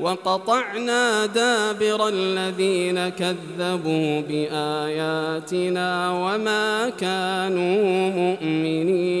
وقطعنا دابر الذين كذبوا بآياتنا وما كانوا مؤمنين.